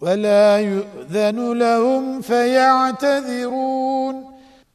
ولا يؤذن لهم فيعتذرون.